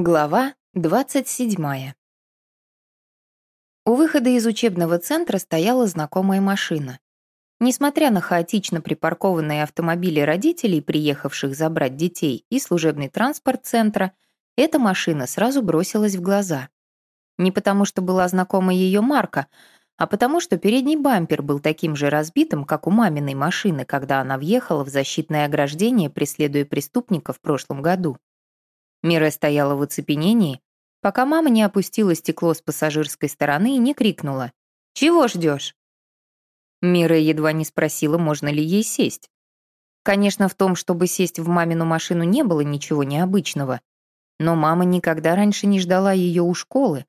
Глава 27. У выхода из учебного центра стояла знакомая машина. Несмотря на хаотично припаркованные автомобили родителей, приехавших забрать детей, и служебный транспорт центра, эта машина сразу бросилась в глаза. Не потому, что была знакома ее марка, а потому, что передний бампер был таким же разбитым, как у маминой машины, когда она въехала в защитное ограждение, преследуя преступника в прошлом году. Мира стояла в оцепенении, пока мама не опустила стекло с пассажирской стороны и не крикнула «Чего ждешь?». Мира едва не спросила, можно ли ей сесть. Конечно, в том, чтобы сесть в мамину машину, не было ничего необычного. Но мама никогда раньше не ждала ее у школы,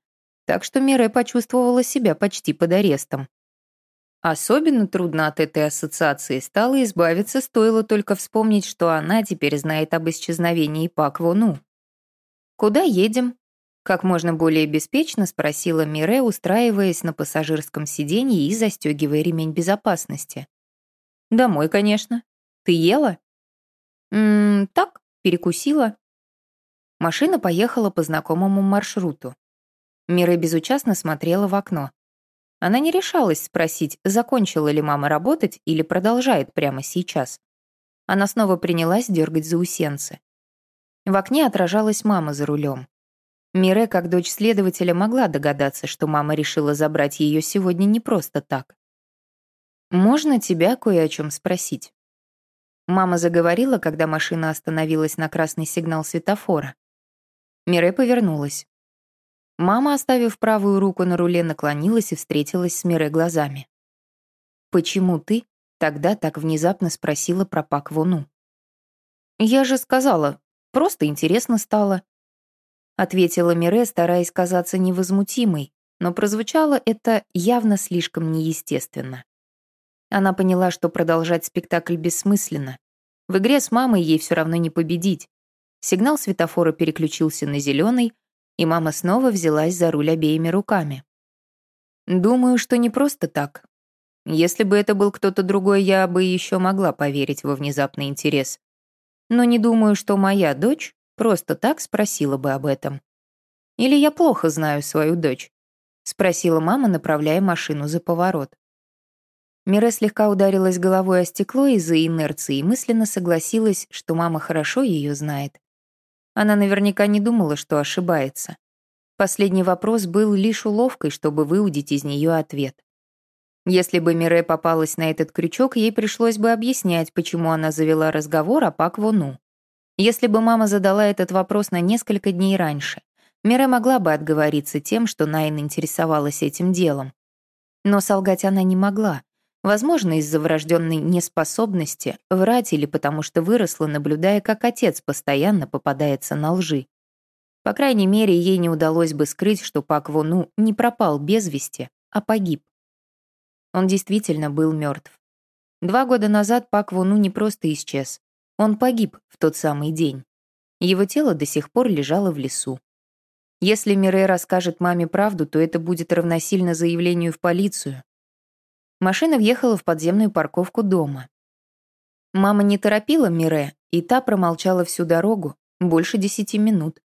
так что Мире почувствовала себя почти под арестом. Особенно трудно от этой ассоциации стало избавиться, стоило только вспомнить, что она теперь знает об исчезновении Пак Вону. «Куда едем?» Как можно более беспечно спросила Мире, устраиваясь на пассажирском сиденье и застегивая ремень безопасности. «Домой, конечно. Ты ела?» «Ммм, так, перекусила». Машина поехала по знакомому маршруту. Мире безучастно смотрела в окно. Она не решалась спросить, закончила ли мама работать или продолжает прямо сейчас. Она снова принялась дергать заусенцы. В окне отражалась мама за рулем. Мире, как дочь следователя, могла догадаться, что мама решила забрать ее сегодня не просто так. «Можно тебя кое о чем спросить?» Мама заговорила, когда машина остановилась на красный сигнал светофора. Мире повернулась. Мама, оставив правую руку на руле, наклонилась и встретилась с Мире глазами. «Почему ты тогда так внезапно спросила про Пак Вону?» «Я же сказала, Просто интересно стало. Ответила Мире, стараясь казаться невозмутимой, но прозвучало это явно слишком неестественно. Она поняла, что продолжать спектакль бессмысленно. В игре с мамой ей все равно не победить. Сигнал светофора переключился на зеленый, и мама снова взялась за руль обеими руками. «Думаю, что не просто так. Если бы это был кто-то другой, я бы еще могла поверить во внезапный интерес но не думаю, что моя дочь просто так спросила бы об этом. Или я плохо знаю свою дочь?» — спросила мама, направляя машину за поворот. Мире слегка ударилась головой о стекло из-за инерции и мысленно согласилась, что мама хорошо ее знает. Она наверняка не думала, что ошибается. Последний вопрос был лишь уловкой, чтобы выудить из нее ответ. Если бы Мире попалась на этот крючок, ей пришлось бы объяснять, почему она завела разговор о Пак Вону. Если бы мама задала этот вопрос на несколько дней раньше, Мире могла бы отговориться тем, что Найн интересовалась этим делом. Но солгать она не могла. Возможно, из-за врожденной неспособности врать или потому что выросла, наблюдая, как отец постоянно попадается на лжи. По крайней мере, ей не удалось бы скрыть, что Пак Вону не пропал без вести, а погиб. Он действительно был мертв. Два года назад Пак Вуну не просто исчез. Он погиб в тот самый день. Его тело до сих пор лежало в лесу. Если Мирей расскажет маме правду, то это будет равносильно заявлению в полицию. Машина въехала в подземную парковку дома. Мама не торопила Мире, и та промолчала всю дорогу, больше десяти минут.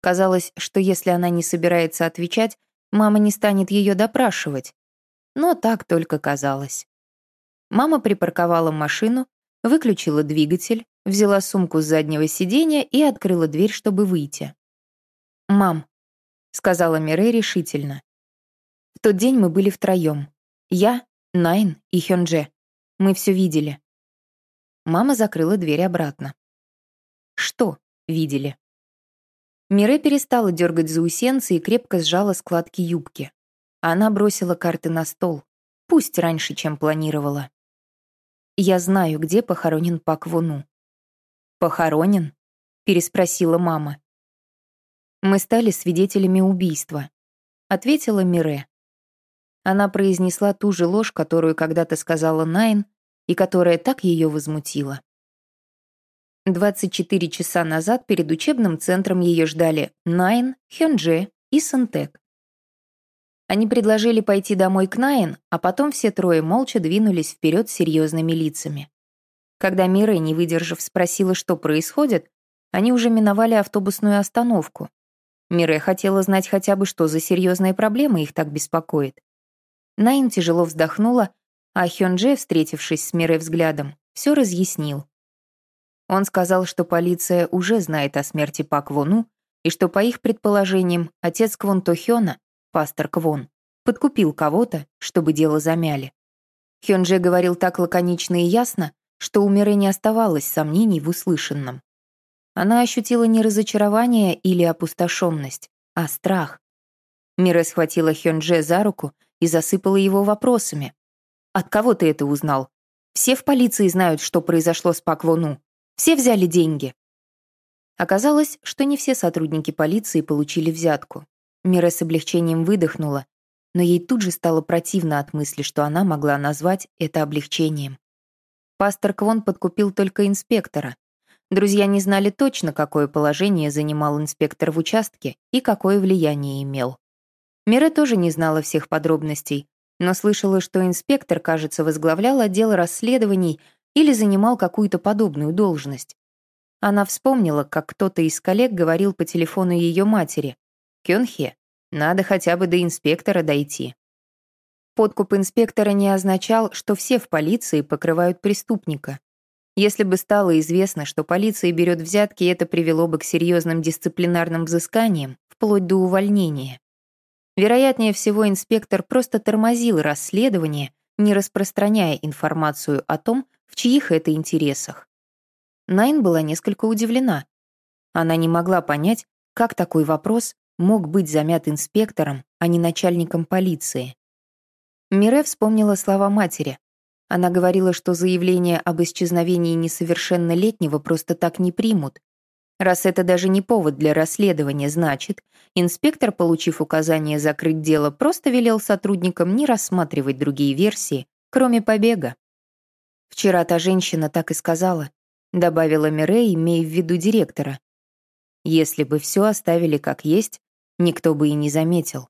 Казалось, что если она не собирается отвечать, мама не станет ее допрашивать, но так только казалось. Мама припарковала машину, выключила двигатель, взяла сумку с заднего сиденья и открыла дверь, чтобы выйти. «Мам», — сказала Мире решительно. «В тот день мы были втроем. Я, Найн и Хёнже. Мы все видели». Мама закрыла дверь обратно. «Что видели?» Мире перестала дергать заусенцы и крепко сжала складки юбки. Она бросила карты на стол. Пусть раньше, чем планировала. «Я знаю, где похоронен Пак Вуну». «Похоронен?» — переспросила мама. «Мы стали свидетелями убийства», — ответила Мире. Она произнесла ту же ложь, которую когда-то сказала Найн, и которая так ее возмутила. 24 часа назад перед учебным центром ее ждали Найн, Хёнже и Сантек. Они предложили пойти домой к Найн, а потом все трое молча двинулись вперед с серьезными лицами. Когда Мира, не выдержав, спросила, что происходит, они уже миновали автобусную остановку, Мире хотела знать хотя бы, что за серьезная проблема их так беспокоит. Найн тяжело вздохнула, а Хёнже, встретившись с Мире взглядом, все разъяснил. Он сказал, что полиция уже знает о смерти Пак Вону и что, по их предположениям, отец Квон Тохёна, пастор Квон, подкупил кого-то, чтобы дело замяли. Хёнже говорил так лаконично и ясно, что у Мире не оставалось сомнений в услышанном. Она ощутила не разочарование или опустошенность, а страх. Мире схватила Хёнже за руку и засыпала его вопросами. «От кого ты это узнал? Все в полиции знают, что произошло с Пак Вону. Все взяли деньги». Оказалось, что не все сотрудники полиции получили взятку. Мира с облегчением выдохнула, но ей тут же стало противно от мысли, что она могла назвать это облегчением. Пастор Квон подкупил только инспектора. Друзья не знали точно, какое положение занимал инспектор в участке и какое влияние имел. Мира тоже не знала всех подробностей, но слышала, что инспектор, кажется, возглавлял отдел расследований или занимал какую-то подобную должность. Она вспомнила, как кто-то из коллег говорил по телефону ее матери. «Кёнхе, надо хотя бы до инспектора дойти». Подкуп инспектора не означал, что все в полиции покрывают преступника. Если бы стало известно, что полиция берет взятки, это привело бы к серьезным дисциплинарным взысканиям, вплоть до увольнения. Вероятнее всего, инспектор просто тормозил расследование, не распространяя информацию о том, в чьих это интересах. Найн была несколько удивлена. Она не могла понять, как такой вопрос мог быть замят инспектором, а не начальником полиции. Мире вспомнила слова матери. Она говорила, что заявление об исчезновении несовершеннолетнего просто так не примут, Раз это даже не повод для расследования, значит, инспектор, получив указание закрыть дело, просто велел сотрудникам не рассматривать другие версии, кроме побега. «Вчера та женщина так и сказала», — добавила Мирей, имея в виду директора. «Если бы все оставили как есть, никто бы и не заметил».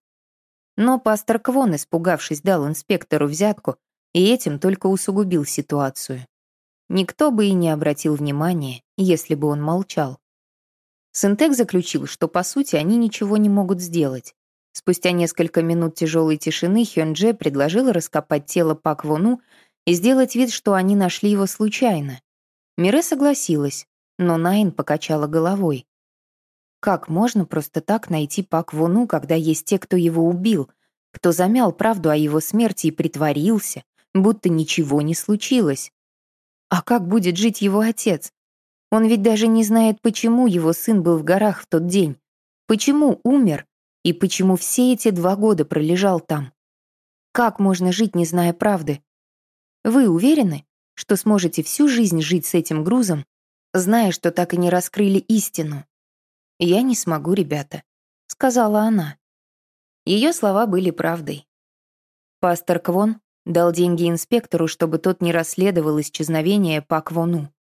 Но пастор Квон, испугавшись, дал инспектору взятку и этим только усугубил ситуацию. Никто бы и не обратил внимания, если бы он молчал. Синтек заключил, что по сути они ничего не могут сделать. Спустя несколько минут тяжелой тишины Хёндже предложила раскопать тело Пак Вону и сделать вид, что они нашли его случайно. Мире согласилась, но Найн покачала головой. Как можно просто так найти Пак Вону, когда есть те, кто его убил, кто замял правду о его смерти и притворился, будто ничего не случилось? А как будет жить его отец? Он ведь даже не знает, почему его сын был в горах в тот день, почему умер и почему все эти два года пролежал там. Как можно жить, не зная правды? Вы уверены, что сможете всю жизнь жить с этим грузом, зная, что так и не раскрыли истину? «Я не смогу, ребята», — сказала она. Ее слова были правдой. Пастор Квон дал деньги инспектору, чтобы тот не расследовал исчезновение Пак Вону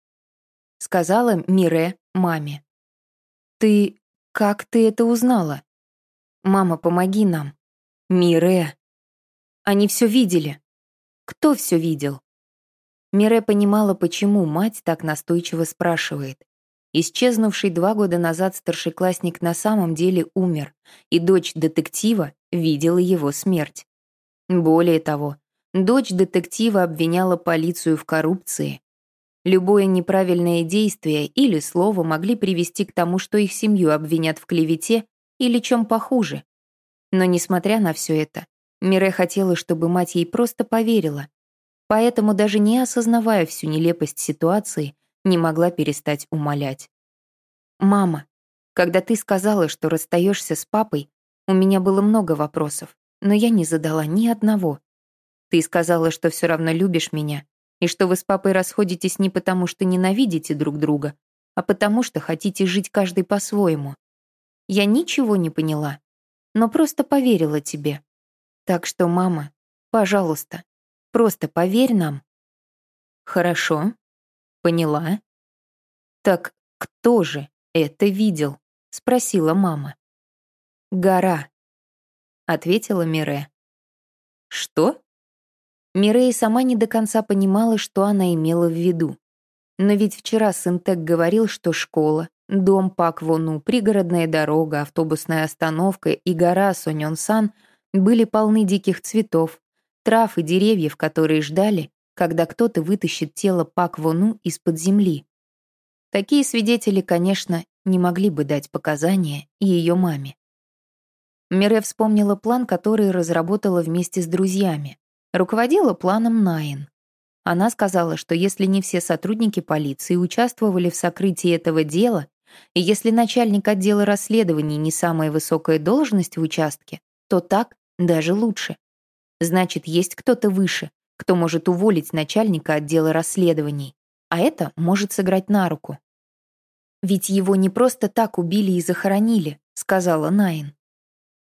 сказала Мире маме. «Ты... как ты это узнала?» «Мама, помоги нам». «Мире». Они все видели. Кто все видел? Мире понимала, почему мать так настойчиво спрашивает. Исчезнувший два года назад старшеклассник на самом деле умер, и дочь детектива видела его смерть. Более того, дочь детектива обвиняла полицию в коррупции, Любое неправильное действие или слово могли привести к тому, что их семью обвинят в клевете или чем похуже. Но несмотря на все это, Мире хотела, чтобы мать ей просто поверила. Поэтому, даже не осознавая всю нелепость ситуации, не могла перестать умолять. «Мама, когда ты сказала, что расстаешься с папой, у меня было много вопросов, но я не задала ни одного. Ты сказала, что все равно любишь меня, и что вы с папой расходитесь не потому, что ненавидите друг друга, а потому что хотите жить каждый по-своему. Я ничего не поняла, но просто поверила тебе. Так что, мама, пожалуйста, просто поверь нам. Хорошо, поняла. Так кто же это видел? Спросила мама. Гора, ответила Мире. Что? Мирей сама не до конца понимала, что она имела в виду. Но ведь вчера Синтек говорил, что школа, Дом Пак Вону, пригородная дорога, автобусная остановка и гора Сонён-сан были полны диких цветов, трав и деревьев, которые ждали, когда кто-то вытащит тело Пак Вону из-под земли. Такие свидетели, конечно, не могли бы дать показания ее маме. Мире вспомнила план, который разработала вместе с друзьями. Руководила планом Найн. Она сказала, что если не все сотрудники полиции участвовали в сокрытии этого дела, и если начальник отдела расследований не самая высокая должность в участке, то так даже лучше. Значит, есть кто-то выше, кто может уволить начальника отдела расследований, а это может сыграть на руку. «Ведь его не просто так убили и захоронили», — сказала Найн.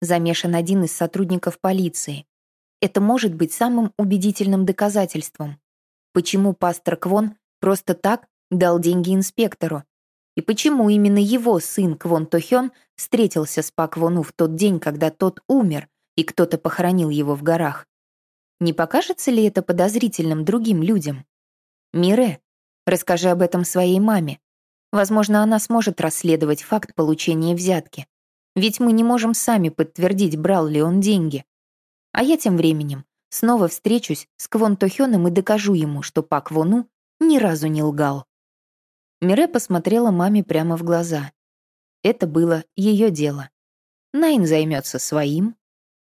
Замешан один из сотрудников полиции. Это может быть самым убедительным доказательством. Почему пастор Квон просто так дал деньги инспектору? И почему именно его сын Квон Тохён встретился с Пак Вону в тот день, когда тот умер, и кто-то похоронил его в горах? Не покажется ли это подозрительным другим людям? Мире, расскажи об этом своей маме. Возможно, она сможет расследовать факт получения взятки. Ведь мы не можем сами подтвердить, брал ли он деньги. А я тем временем снова встречусь с Квон Тохёном и докажу ему, что Пак Вону ни разу не лгал. Мире посмотрела маме прямо в глаза. Это было ее дело. Найн займется своим,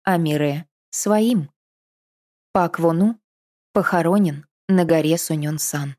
а Мире — своим. Пак Вону похоронен на горе Суньон-Сан.